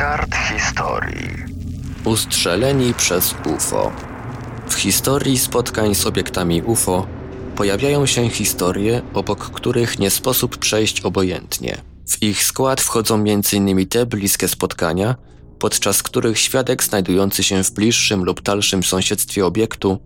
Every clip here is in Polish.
kart historii. Ustrzeleni przez UFO. W historii spotkań z obiektami UFO pojawiają się historie, obok których nie sposób przejść obojętnie. W ich skład wchodzą m.in. te bliskie spotkania, podczas których świadek znajdujący się w bliższym lub dalszym sąsiedztwie obiektu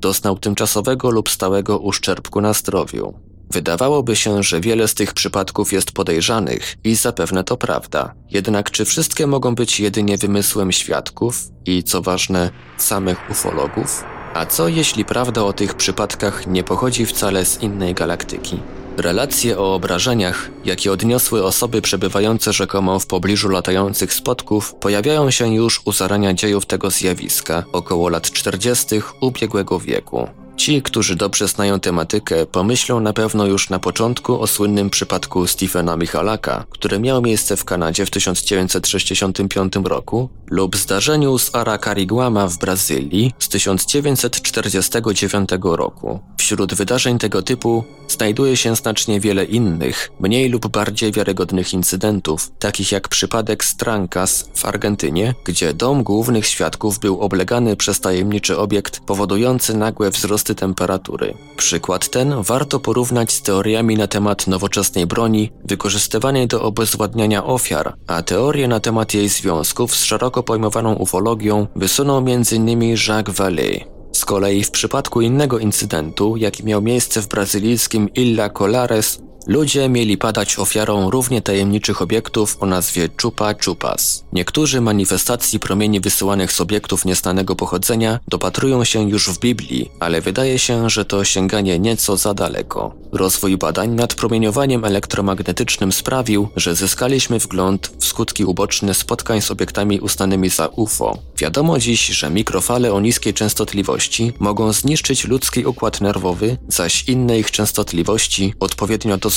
doznał tymczasowego lub stałego uszczerbku na zdrowiu. Wydawałoby się, że wiele z tych przypadków jest podejrzanych i zapewne to prawda. Jednak czy wszystkie mogą być jedynie wymysłem świadków i, co ważne, samych ufologów? A co jeśli prawda o tych przypadkach nie pochodzi wcale z innej galaktyki? Relacje o obrażeniach, jakie odniosły osoby przebywające rzekomo w pobliżu latających spotków, pojawiają się już u zarania dziejów tego zjawiska, około lat 40. ubiegłego wieku. Ci, którzy dobrze znają tematykę, pomyślą na pewno już na początku o słynnym przypadku Stephena Michalaka, które miało miejsce w Kanadzie w 1965 roku, lub zdarzeniu z Aracariguama w Brazylii z 1949 roku. Wśród wydarzeń tego typu znajduje się znacznie wiele innych, mniej lub bardziej wiarygodnych incydentów, takich jak przypadek Strancas w Argentynie, gdzie dom głównych świadków był oblegany przez tajemniczy obiekt powodujący nagłe wzrosty temperatury. Przykład ten warto porównać z teoriami na temat nowoczesnej broni wykorzystywanej do obezwładniania ofiar, a teorie na temat jej związków z szeroko pojmowaną ufologią wysunął m.in. Jacques Vallée. Z kolei w przypadku innego incydentu, jaki miał miejsce w brazylijskim Illa Colares, Ludzie mieli padać ofiarą równie tajemniczych obiektów o nazwie Chupa Chupas. Niektórzy manifestacji promieni wysyłanych z obiektów nieznanego pochodzenia dopatrują się już w Biblii, ale wydaje się, że to sięganie nieco za daleko. Rozwój badań nad promieniowaniem elektromagnetycznym sprawił, że zyskaliśmy wgląd w skutki uboczne spotkań z obiektami uznanymi za UFO. Wiadomo dziś, że mikrofale o niskiej częstotliwości mogą zniszczyć ludzki układ nerwowy, zaś inne ich częstotliwości, odpowiednio do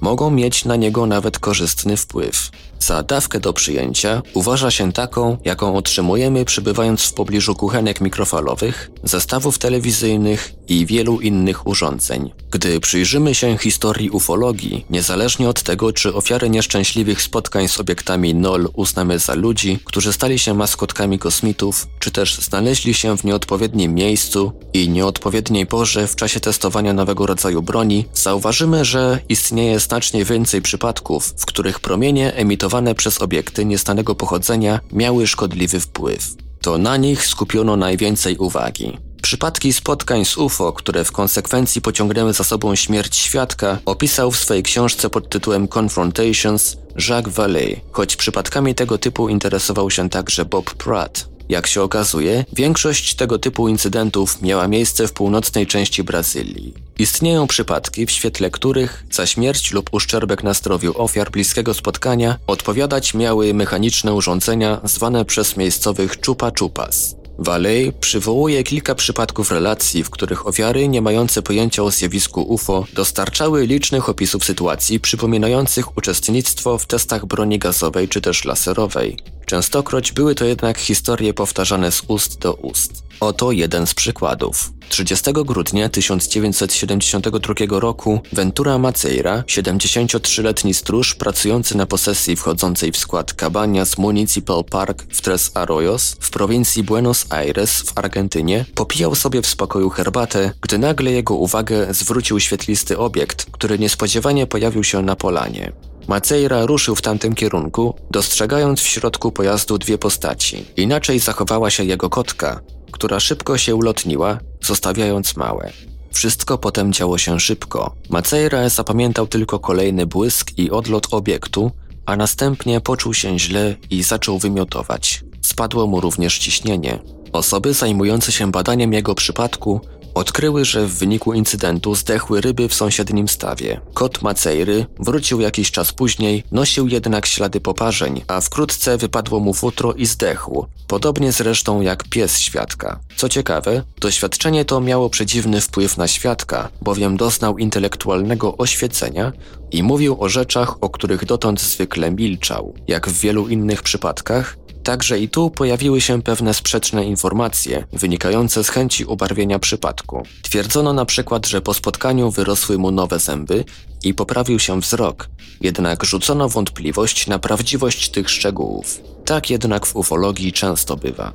mogą mieć na niego nawet korzystny wpływ. Za dawkę do przyjęcia uważa się taką, jaką otrzymujemy przybywając w pobliżu kuchenek mikrofalowych, zestawów telewizyjnych i wielu innych urządzeń. Gdy przyjrzymy się historii ufologii, niezależnie od tego, czy ofiary nieszczęśliwych spotkań z obiektami NOL uznamy za ludzi, którzy stali się maskotkami kosmitów, czy też znaleźli się w nieodpowiednim miejscu i nieodpowiedniej porze w czasie testowania nowego rodzaju broni, zauważymy, że istnieje znacznie więcej przypadków, w których promienie emitowane przez obiekty niestanego pochodzenia miały szkodliwy wpływ. To na nich skupiono najwięcej uwagi. Przypadki spotkań z UFO, które w konsekwencji pociągnęły za sobą śmierć świadka, opisał w swojej książce pod tytułem Confrontations Jacques Vallée, choć przypadkami tego typu interesował się także Bob Pratt. Jak się okazuje, większość tego typu incydentów miała miejsce w północnej części Brazylii. Istnieją przypadki, w świetle których za śmierć lub uszczerbek na zdrowiu ofiar bliskiego spotkania odpowiadać miały mechaniczne urządzenia zwane przez miejscowych chupa chupas. Valley przywołuje kilka przypadków relacji, w których ofiary nie mające pojęcia o zjawisku UFO dostarczały licznych opisów sytuacji przypominających uczestnictwo w testach broni gazowej czy też laserowej. Częstokroć były to jednak historie powtarzane z ust do ust. Oto jeden z przykładów. 30 grudnia 1972 roku Ventura Maceira, 73-letni stróż pracujący na posesji wchodzącej w skład Cabañas Municipal Park w Tres Arroyos w prowincji Buenos Aires w Argentynie, popijał sobie w spokoju herbatę, gdy nagle jego uwagę zwrócił świetlisty obiekt, który niespodziewanie pojawił się na polanie. Maceira ruszył w tamtym kierunku, dostrzegając w środku pojazdu dwie postaci. Inaczej zachowała się jego kotka, która szybko się ulotniła, zostawiając małe. Wszystko potem działo się szybko. Maceira zapamiętał tylko kolejny błysk i odlot obiektu, a następnie poczuł się źle i zaczął wymiotować. Spadło mu również ciśnienie. Osoby zajmujące się badaniem jego przypadku Odkryły, że w wyniku incydentu zdechły ryby w sąsiednim stawie. Kot Maceiry wrócił jakiś czas później, nosił jednak ślady poparzeń, a wkrótce wypadło mu futro i zdechł. Podobnie zresztą jak pies świadka. Co ciekawe, doświadczenie to miało przedziwny wpływ na świadka, bowiem doznał intelektualnego oświecenia i mówił o rzeczach, o których dotąd zwykle milczał. Jak w wielu innych przypadkach, Także i tu pojawiły się pewne sprzeczne informacje, wynikające z chęci ubarwienia przypadku. Twierdzono na przykład, że po spotkaniu wyrosły mu nowe zęby i poprawił się wzrok, jednak rzucono wątpliwość na prawdziwość tych szczegółów. Tak jednak w ufologii często bywa.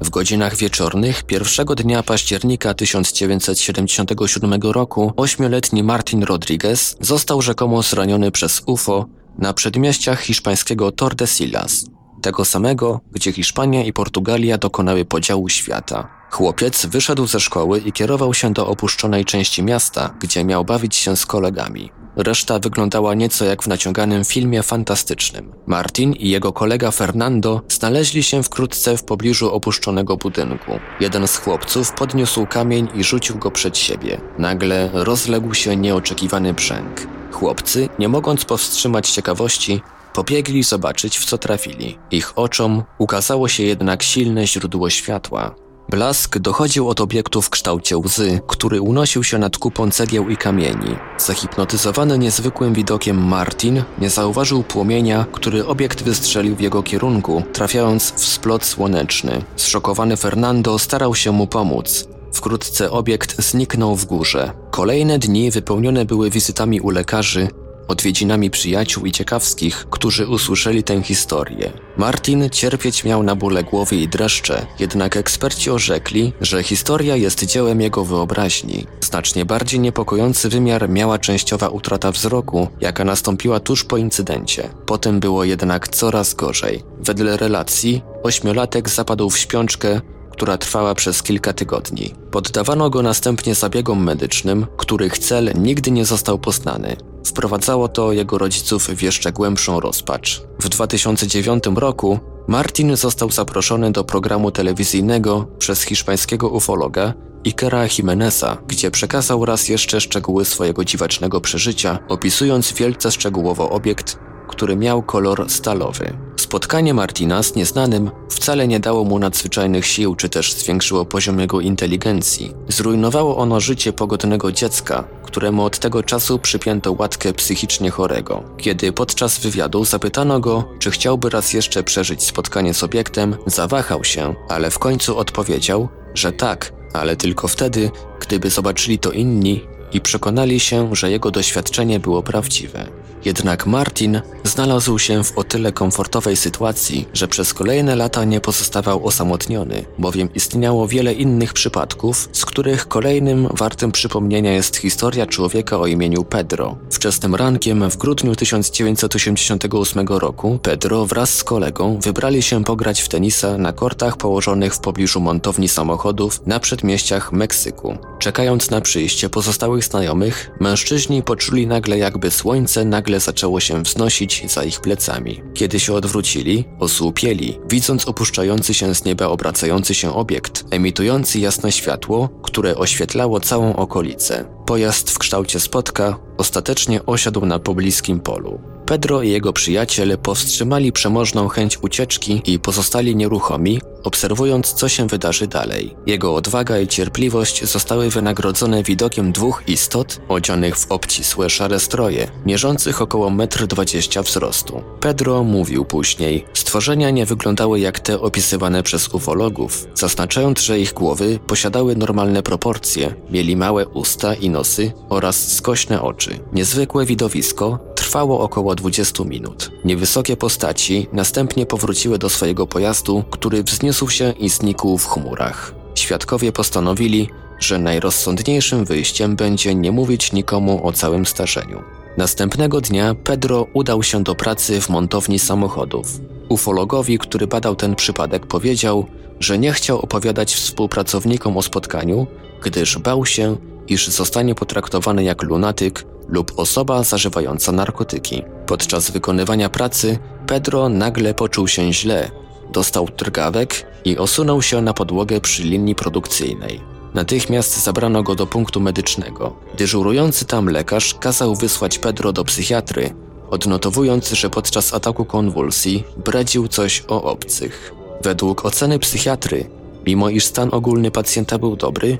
W godzinach wieczornych pierwszego dnia października 1977 roku ośmioletni Martin Rodriguez został rzekomo zraniony przez UFO na przedmieściach hiszpańskiego Tordesillas, tego samego, gdzie Hiszpania i Portugalia dokonały podziału świata. Chłopiec wyszedł ze szkoły i kierował się do opuszczonej części miasta, gdzie miał bawić się z kolegami. Reszta wyglądała nieco jak w naciąganym filmie fantastycznym. Martin i jego kolega Fernando znaleźli się wkrótce w pobliżu opuszczonego budynku. Jeden z chłopców podniósł kamień i rzucił go przed siebie. Nagle rozległ się nieoczekiwany brzęk. Chłopcy, nie mogąc powstrzymać ciekawości, pobiegli zobaczyć w co trafili. Ich oczom ukazało się jednak silne źródło światła. Blask dochodził od obiektu w kształcie łzy, który unosił się nad kupą cegieł i kamieni. Zahipnotyzowany niezwykłym widokiem Martin nie zauważył płomienia, który obiekt wystrzelił w jego kierunku, trafiając w splot słoneczny. Zszokowany Fernando starał się mu pomóc. Wkrótce obiekt zniknął w górze. Kolejne dni wypełnione były wizytami u lekarzy, odwiedzinami przyjaciół i ciekawskich, którzy usłyszeli tę historię. Martin cierpieć miał na bóle głowy i dreszcze, jednak eksperci orzekli, że historia jest dziełem jego wyobraźni. Znacznie bardziej niepokojący wymiar miała częściowa utrata wzroku, jaka nastąpiła tuż po incydencie. Potem było jednak coraz gorzej. Wedle relacji, ośmiolatek zapadł w śpiączkę, która trwała przez kilka tygodni. Poddawano go następnie zabiegom medycznym, których cel nigdy nie został poznany. Wprowadzało to jego rodziców w jeszcze głębszą rozpacz. W 2009 roku Martin został zaproszony do programu telewizyjnego przez hiszpańskiego ufologa Ikera Jimeneza, gdzie przekazał raz jeszcze szczegóły swojego dziwacznego przeżycia, opisując wielce szczegółowo obiekt, który miał kolor stalowy. Spotkanie Martina z nieznanym wcale nie dało mu nadzwyczajnych sił, czy też zwiększyło poziom jego inteligencji. Zrujnowało ono życie pogodnego dziecka, któremu od tego czasu przypięto łatkę psychicznie chorego. Kiedy podczas wywiadu zapytano go, czy chciałby raz jeszcze przeżyć spotkanie z obiektem, zawahał się, ale w końcu odpowiedział, że tak, ale tylko wtedy, gdyby zobaczyli to inni i przekonali się, że jego doświadczenie było prawdziwe. Jednak Martin znalazł się w o tyle komfortowej sytuacji, że przez kolejne lata nie pozostawał osamotniony, bowiem istniało wiele innych przypadków, z których kolejnym wartym przypomnienia jest historia człowieka o imieniu Pedro. Wczesnym rankiem w grudniu 1988 roku Pedro wraz z kolegą wybrali się pograć w tenisa na kortach położonych w pobliżu montowni samochodów na przedmieściach Meksyku. Czekając na przyjście pozostałych znajomych, mężczyźni poczuli nagle jakby słońce nagle zaczęło się wznosić za ich plecami. Kiedy się odwrócili, osłupieli, widząc opuszczający się z nieba obracający się obiekt, emitujący jasne światło, które oświetlało całą okolicę. Pojazd w kształcie spotka ostatecznie osiadł na pobliskim polu. Pedro i jego przyjaciel powstrzymali przemożną chęć ucieczki i pozostali nieruchomi, obserwując co się wydarzy dalej. Jego odwaga i cierpliwość zostały wynagrodzone widokiem dwóch istot odzianych w obcisłe szare stroje, mierzących około 1,20 m wzrostu. Pedro mówił później, stworzenia nie wyglądały jak te opisywane przez ufologów, zaznaczając, że ich głowy posiadały normalne proporcje, mieli małe usta i nosy oraz skośne oczy. Niezwykłe widowisko trwało około 20 minut. Niewysokie postaci następnie powróciły do swojego pojazdu, który wzniósł się i znikł w chmurach. Świadkowie postanowili, że najrozsądniejszym wyjściem będzie nie mówić nikomu o całym starzeniu. Następnego dnia Pedro udał się do pracy w montowni samochodów. Ufologowi, który badał ten przypadek, powiedział, że nie chciał opowiadać współpracownikom o spotkaniu, gdyż bał się, iż zostanie potraktowany jak lunatyk lub osoba zażywająca narkotyki. Podczas wykonywania pracy Pedro nagle poczuł się źle, dostał drgawek i osunął się na podłogę przy linii produkcyjnej. Natychmiast zabrano go do punktu medycznego. Dyżurujący tam lekarz kazał wysłać Pedro do psychiatry, odnotowując, że podczas ataku konwulsji bredził coś o obcych. Według oceny psychiatry, mimo iż stan ogólny pacjenta był dobry,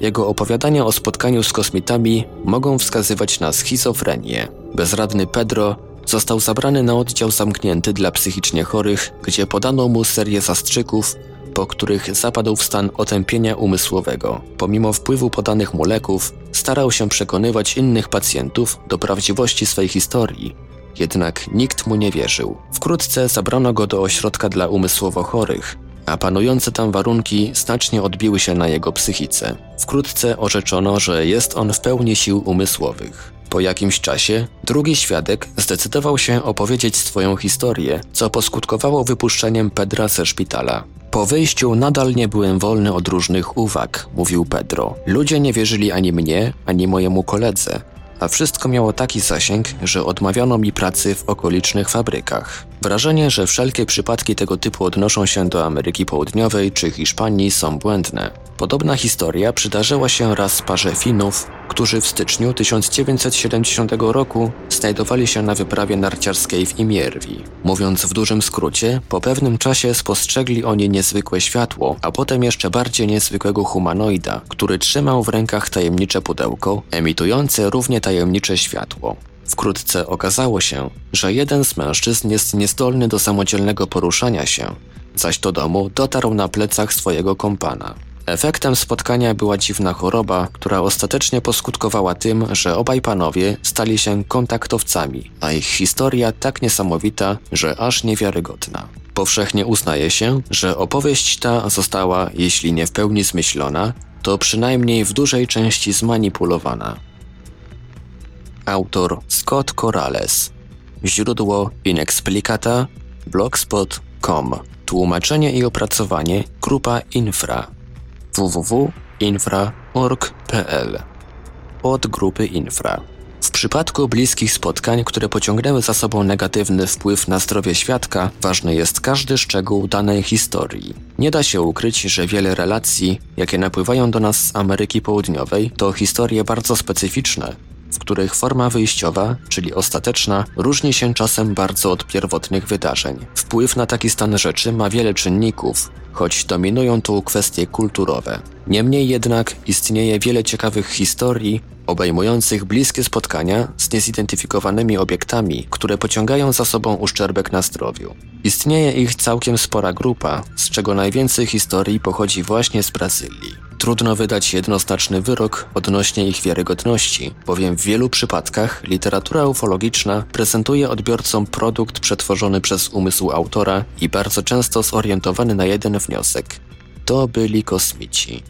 jego opowiadania o spotkaniu z kosmitami mogą wskazywać na schizofrenię. Bezradny Pedro został zabrany na oddział zamknięty dla psychicznie chorych, gdzie podano mu serię zastrzyków, po których zapadł w stan otępienia umysłowego. Pomimo wpływu podanych mu leków, starał się przekonywać innych pacjentów do prawdziwości swej historii. jednak nikt mu nie wierzył. Wkrótce zabrano go do ośrodka dla umysłowo chorych, a panujące tam warunki znacznie odbiły się na jego psychice. Wkrótce orzeczono, że jest on w pełni sił umysłowych. Po jakimś czasie drugi świadek zdecydował się opowiedzieć swoją historię, co poskutkowało wypuszczeniem Pedra ze szpitala. Po wyjściu nadal nie byłem wolny od różnych uwag, mówił Pedro. Ludzie nie wierzyli ani mnie, ani mojemu koledze, a wszystko miało taki zasięg, że odmawiano mi pracy w okolicznych fabrykach. Wrażenie, że wszelkie przypadki tego typu odnoszą się do Ameryki Południowej czy Hiszpanii są błędne. Podobna historia przydarzyła się raz parze Finów, którzy w styczniu 1970 roku znajdowali się na wyprawie narciarskiej w Imierwi. Mówiąc w dużym skrócie, po pewnym czasie spostrzegli oni niezwykłe światło, a potem jeszcze bardziej niezwykłego humanoida, który trzymał w rękach tajemnicze pudełko, emitujące równie tajemnicze światło. Wkrótce okazało się, że jeden z mężczyzn jest niezdolny do samodzielnego poruszania się, zaś do domu dotarł na plecach swojego kompana. Efektem spotkania była dziwna choroba, która ostatecznie poskutkowała tym, że obaj panowie stali się kontaktowcami, a ich historia tak niesamowita, że aż niewiarygodna. Powszechnie uznaje się, że opowieść ta została, jeśli nie w pełni zmyślona, to przynajmniej w dużej części zmanipulowana. Autor Scott Corrales Źródło Inexplicata blogspot.com Tłumaczenie i opracowanie Grupa Infra. www.infra.org.pl od grupy Infra. W przypadku bliskich spotkań, które pociągnęły za sobą negatywny wpływ na zdrowie świadka, ważny jest każdy szczegół danej historii. Nie da się ukryć, że wiele relacji, jakie napływają do nas z Ameryki Południowej, to historie bardzo specyficzne, w których forma wyjściowa, czyli ostateczna, różni się czasem bardzo od pierwotnych wydarzeń. Wpływ na taki stan rzeczy ma wiele czynników, choć dominują tu kwestie kulturowe. Niemniej jednak istnieje wiele ciekawych historii obejmujących bliskie spotkania z niezidentyfikowanymi obiektami, które pociągają za sobą uszczerbek na zdrowiu. Istnieje ich całkiem spora grupa, z czego najwięcej historii pochodzi właśnie z Brazylii. Trudno wydać jednoznaczny wyrok odnośnie ich wiarygodności, bowiem w wielu przypadkach literatura ufologiczna prezentuje odbiorcom produkt przetworzony przez umysł autora i bardzo często zorientowany na jeden wniosek. To byli kosmici.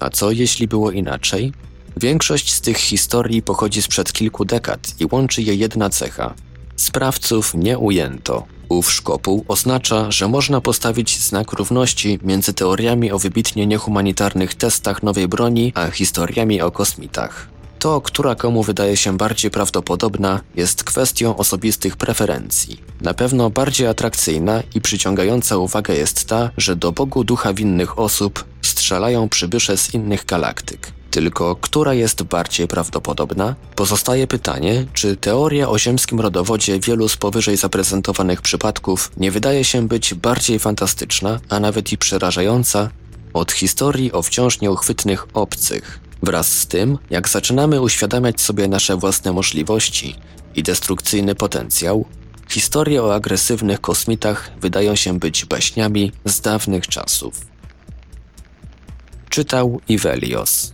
A co jeśli było inaczej? Większość z tych historii pochodzi sprzed kilku dekad i łączy je jedna cecha. Sprawców nie ujęto. Ów szkopuł oznacza, że można postawić znak równości między teoriami o wybitnie niehumanitarnych testach nowej broni, a historiami o kosmitach. To, która komu wydaje się bardziej prawdopodobna, jest kwestią osobistych preferencji. Na pewno bardziej atrakcyjna i przyciągająca uwagę jest ta, że do Bogu ducha winnych osób strzelają przybysze z innych galaktyk. Tylko która jest bardziej prawdopodobna? Pozostaje pytanie, czy teoria o ziemskim rodowodzie wielu z powyżej zaprezentowanych przypadków nie wydaje się być bardziej fantastyczna, a nawet i przerażająca od historii o wciąż nieuchwytnych obcych. Wraz z tym, jak zaczynamy uświadamiać sobie nasze własne możliwości i destrukcyjny potencjał, historie o agresywnych kosmitach wydają się być baśniami z dawnych czasów. Czytał Ivelios.